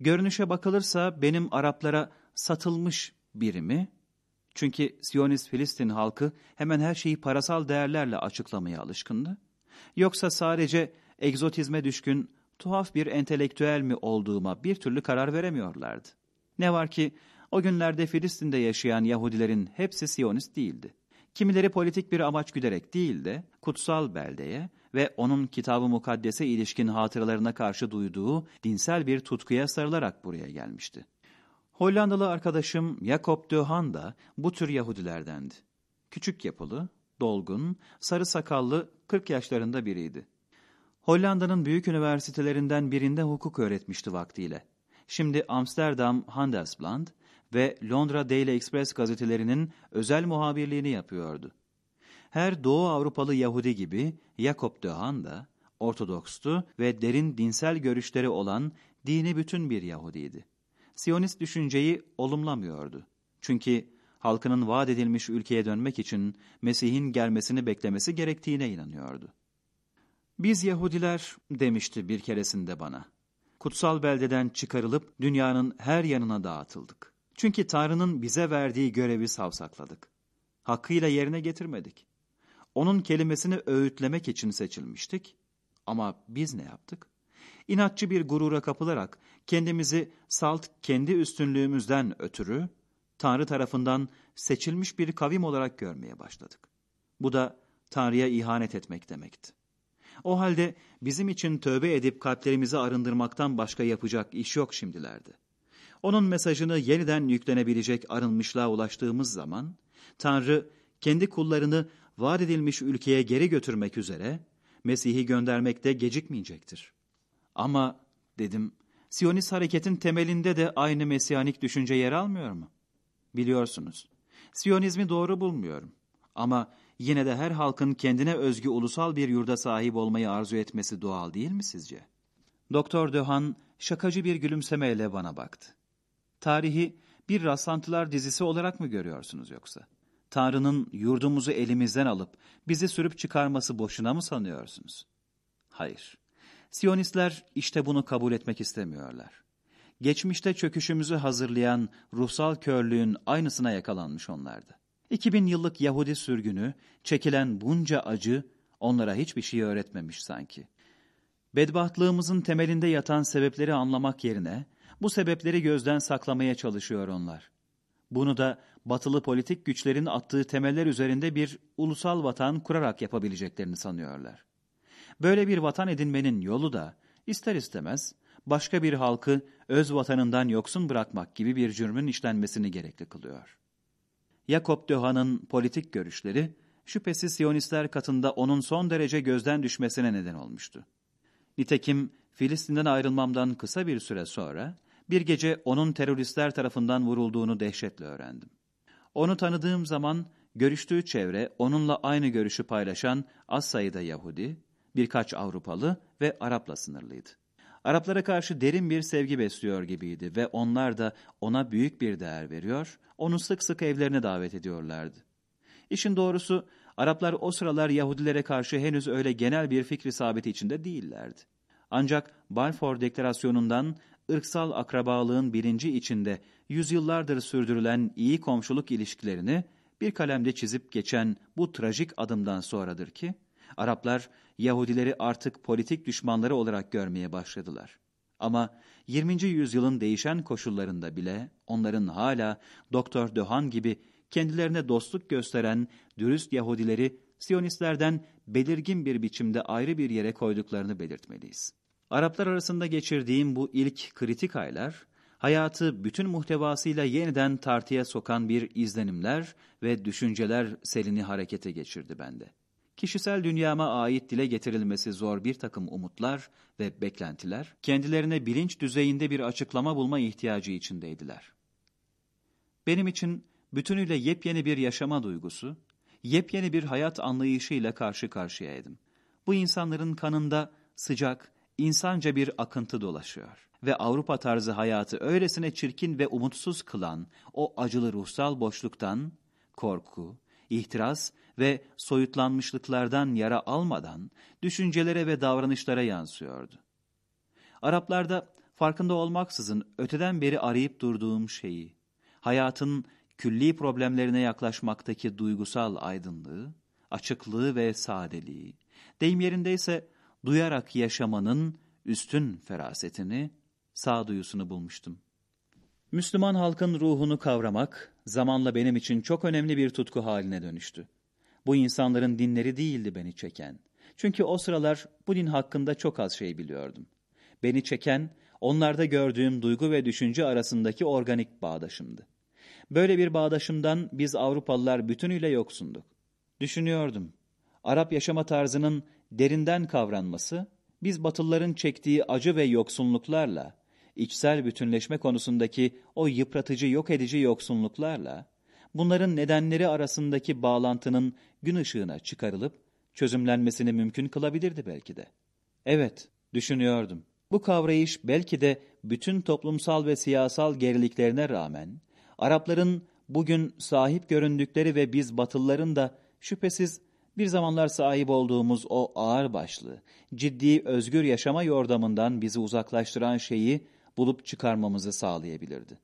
Görünüşe bakılırsa benim Araplara satılmış birimi, çünkü Siyonist Filistin halkı hemen her şeyi parasal değerlerle açıklamaya alışkındı. Yoksa sadece egzotizme düşkün tuhaf bir entelektüel mi olduğuma bir türlü karar veremiyorlardı. Ne var ki o günlerde Filistin'de yaşayan Yahudilerin hepsi Siyonist değildi. Kimileri politik bir amaç güderek değil de kutsal beldeye ve onun kitabı mukaddese ilişkin hatıralarına karşı duyduğu dinsel bir tutkuya sarılarak buraya gelmişti. Hollandalı arkadaşım Jacob de da bu tür Yahudilerdendi. Küçük yapılı, dolgun, sarı sakallı 40 yaşlarında biriydi. Hollanda'nın büyük üniversitelerinden birinde hukuk öğretmişti vaktiyle. Şimdi Amsterdam Handelsblad ve Londra Daily Express gazetelerinin özel muhabirliğini yapıyordu. Her Doğu Avrupalı Yahudi gibi Jakob de Haan da Ortodokstu ve derin dinsel görüşleri olan dini bütün bir Yahudiydi. Siyonist düşünceyi olumlamıyordu. Çünkü halkının vaat edilmiş ülkeye dönmek için Mesih'in gelmesini beklemesi gerektiğine inanıyordu. Biz Yahudiler demişti bir keresinde bana. Kutsal beldeden çıkarılıp dünyanın her yanına dağıtıldık. Çünkü Tanrı'nın bize verdiği görevi savsakladık. Hakkıyla yerine getirmedik. Onun kelimesini öğütlemek için seçilmiştik. Ama biz ne yaptık? İnatçı bir gurura kapılarak kendimizi salt kendi üstünlüğümüzden ötürü Tanrı tarafından seçilmiş bir kavim olarak görmeye başladık. Bu da Tanrı'ya ihanet etmek demekti. O halde bizim için tövbe edip kalplerimizi arındırmaktan başka yapacak iş yok şimdilerde. Onun mesajını yeniden yüklenebilecek arınmışlığa ulaştığımız zaman, Tanrı kendi kullarını vaat edilmiş ülkeye geri götürmek üzere Mesih'i göndermekte gecikmeyecektir. Ama dedim, Siyonist hareketin temelinde de aynı mesiyanik düşünce yer almıyor mu? Biliyorsunuz, Siyonizmi doğru bulmuyorum. Ama yine de her halkın kendine özgü ulusal bir yurda sahip olmayı arzu etmesi doğal değil mi sizce? Doktor Döhan şakacı bir gülümsemeyle bana baktı. Tarihi bir rastlantılar dizisi olarak mı görüyorsunuz yoksa? Tanrı'nın yurdumuzu elimizden alıp bizi sürüp çıkarması boşuna mı sanıyorsunuz? Hayır. Siyonistler işte bunu kabul etmek istemiyorlar. Geçmişte çöküşümüzü hazırlayan ruhsal körlüğün aynısına yakalanmış onlardı. 2000 yıllık Yahudi sürgünü, çekilen bunca acı onlara hiçbir şey öğretmemiş sanki. Bedbahtlığımızın temelinde yatan sebepleri anlamak yerine bu sebepleri gözden saklamaya çalışıyor onlar. Bunu da batılı politik güçlerin attığı temeller üzerinde bir ulusal vatan kurarak yapabileceklerini sanıyorlar. Böyle bir vatan edinmenin yolu da ister istemez başka bir halkı öz vatanından yoksun bırakmak gibi bir cürmün işlenmesini gerekli kılıyor. Jakob Döhan'ın politik görüşleri şüphesiz Siyonistler katında onun son derece gözden düşmesine neden olmuştu. Nitekim Filistin'den ayrılmamdan kısa bir süre sonra bir gece onun teröristler tarafından vurulduğunu dehşetle öğrendim. Onu tanıdığım zaman görüştüğü çevre onunla aynı görüşü paylaşan az sayıda Yahudi, birkaç Avrupalı ve Arap'la sınırlıydı. Araplara karşı derin bir sevgi besliyor gibiydi ve onlar da ona büyük bir değer veriyor, onu sık sık evlerine davet ediyorlardı. İşin doğrusu Araplar o sıralar Yahudilere karşı henüz öyle genel bir fikri sabiti içinde değillerdi. Ancak Balfour Deklarasyonu'ndan ırksal akrabalığın bilinci içinde yüzyıllardır sürdürülen iyi komşuluk ilişkilerini bir kalemde çizip geçen bu trajik adımdan sonradır ki, Araplar Yahudileri artık politik düşmanları olarak görmeye başladılar. Ama 20. yüzyılın değişen koşullarında bile onların hala Doktor Döhan gibi kendilerine dostluk gösteren dürüst Yahudileri Siyonistlerden belirgin bir biçimde ayrı bir yere koyduklarını belirtmeliyiz. Araplar arasında geçirdiğim bu ilk kritik aylar, hayatı bütün muhtevasıyla yeniden tartıya sokan bir izlenimler ve düşünceler selini harekete geçirdi bende. Kişisel dünyama ait dile getirilmesi zor bir takım umutlar ve beklentiler, kendilerine bilinç düzeyinde bir açıklama bulma ihtiyacı içindeydiler. Benim için bütünüyle yepyeni bir yaşama duygusu, yepyeni bir hayat anlayışıyla karşı karşıyaydım. Bu insanların kanında sıcak, insanca bir akıntı dolaşıyor. Ve Avrupa tarzı hayatı öylesine çirkin ve umutsuz kılan o acılı ruhsal boşluktan, korku, ihtiras ve soyutlanmışlıklardan yara almadan düşüncelere ve davranışlara yansıyordu. Araplarda farkında olmaksızın öteden beri arayıp durduğum şeyi, hayatın külli problemlerine yaklaşmaktaki duygusal aydınlığı, açıklığı ve sadeliği, deyim yerindeyse duyarak yaşamanın üstün ferasetini, sağduyusunu bulmuştum. Müslüman halkın ruhunu kavramak, zamanla benim için çok önemli bir tutku haline dönüştü. Bu insanların dinleri değildi beni çeken. Çünkü o sıralar bu din hakkında çok az şey biliyordum. Beni çeken, onlarda gördüğüm duygu ve düşünce arasındaki organik bağdaşımdı. Böyle bir bağdaşımdan biz Avrupalılar bütünüyle yoksunduk. Düşünüyordum. Arap yaşama tarzının derinden kavranması, biz Batılıların çektiği acı ve yoksunluklarla, içsel bütünleşme konusundaki o yıpratıcı yok edici yoksunluklarla, bunların nedenleri arasındaki bağlantının gün ışığına çıkarılıp çözümlenmesini mümkün kılabilirdi belki de. Evet, düşünüyordum. Bu kavrayış belki de bütün toplumsal ve siyasal geriliklerine rağmen, Arapların bugün sahip göründükleri ve biz Batılıların da şüphesiz bir zamanlar sahip olduğumuz o ağır başlı, ciddi özgür yaşama yordamından bizi uzaklaştıran şeyi bulup çıkarmamızı sağlayabilirdi.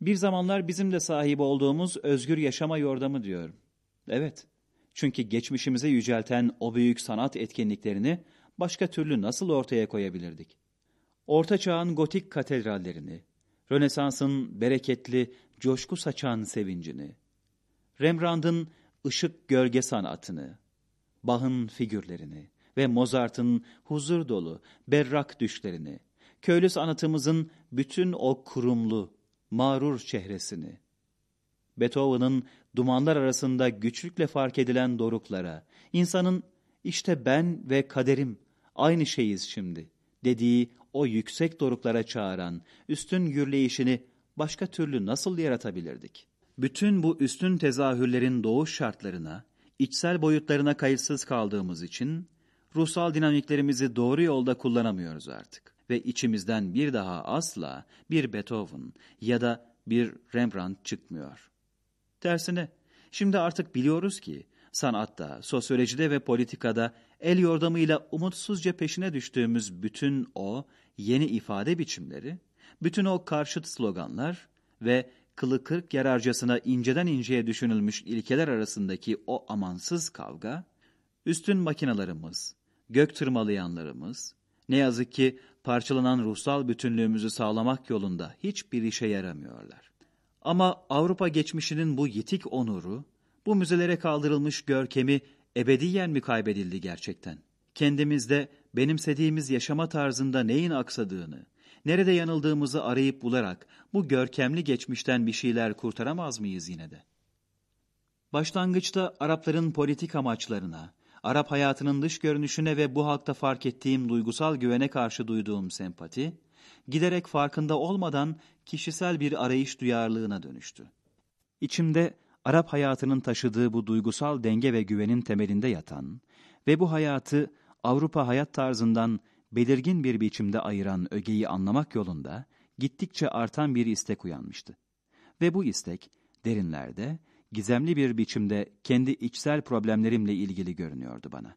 Bir zamanlar bizim de sahip olduğumuz özgür yaşama yordamı diyorum. Evet, çünkü geçmişimize yücelten o büyük sanat etkinliklerini başka türlü nasıl ortaya koyabilirdik? Orta Çağ'ın gotik katedrallerini, Rönesans'ın bereketli, coşku saçan sevincini, Rembrandt'ın ışık gölge sanatını, Bach'ın figürlerini ve Mozart'ın huzur dolu, berrak düşlerini, köylü sanatımızın bütün o kurumlu, mağrur çehresini, Beethoven'ın dumanlar arasında güçlükle fark edilen doruklara, insanın işte ben ve kaderim aynı şeyiz şimdi dediği o yüksek doruklara çağıran üstün gürleyişini başka türlü nasıl yaratabilirdik? Bütün bu üstün tezahürlerin doğuş şartlarına, içsel boyutlarına kayıtsız kaldığımız için ruhsal dinamiklerimizi doğru yolda kullanamıyoruz artık. Ve içimizden bir daha asla bir Beethoven ya da bir Rembrandt çıkmıyor. Tersine, şimdi artık biliyoruz ki sanatta, sosyolojide ve politikada el yordamıyla umutsuzca peşine düştüğümüz bütün o yeni ifade biçimleri, bütün o karşıt sloganlar ve kılı kırk yararcasına inceden inceye düşünülmüş ilkeler arasındaki o amansız kavga, üstün makinalarımız, gök tırmalayanlarımız, ne yazık ki parçalanan ruhsal bütünlüğümüzü sağlamak yolunda hiçbir işe yaramıyorlar. Ama Avrupa geçmişinin bu yitik onuru, bu müzelere kaldırılmış görkemi ebediyen mi kaybedildi gerçekten? Kendimizde benimsediğimiz yaşama tarzında neyin aksadığını, nerede yanıldığımızı arayıp bularak bu görkemli geçmişten bir şeyler kurtaramaz mıyız yine de? Başlangıçta Arapların politik amaçlarına, Arap hayatının dış görünüşüne ve bu halkta fark ettiğim duygusal güvene karşı duyduğum sempati, giderek farkında olmadan kişisel bir arayış duyarlılığına dönüştü. İçimde Arap hayatının taşıdığı bu duygusal denge ve güvenin temelinde yatan ve bu hayatı Avrupa hayat tarzından belirgin bir biçimde ayıran ögeyi anlamak yolunda gittikçe artan bir istek uyanmıştı. Ve bu istek derinlerde, gizemli bir biçimde kendi içsel problemlerimle ilgili görünüyordu bana.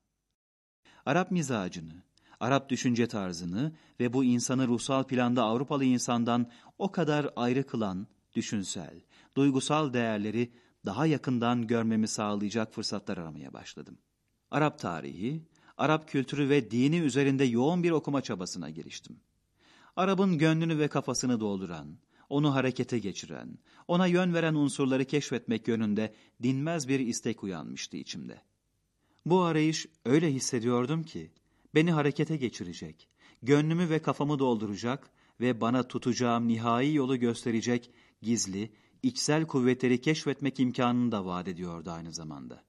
Arap mizacını, Arap düşünce tarzını ve bu insanı ruhsal planda Avrupalı insandan o kadar ayrı kılan düşünsel, duygusal değerleri daha yakından görmemi sağlayacak fırsatlar aramaya başladım. Arap tarihi, Arap kültürü ve dini üzerinde yoğun bir okuma çabasına giriştim. Arap'ın gönlünü ve kafasını dolduran, onu harekete geçiren, ona yön veren unsurları keşfetmek yönünde dinmez bir istek uyanmıştı içimde. Bu arayış öyle hissediyordum ki, beni harekete geçirecek, gönlümü ve kafamı dolduracak ve bana tutacağım nihai yolu gösterecek gizli, içsel kuvvetleri keşfetmek imkanını da vaat ediyordu aynı zamanda.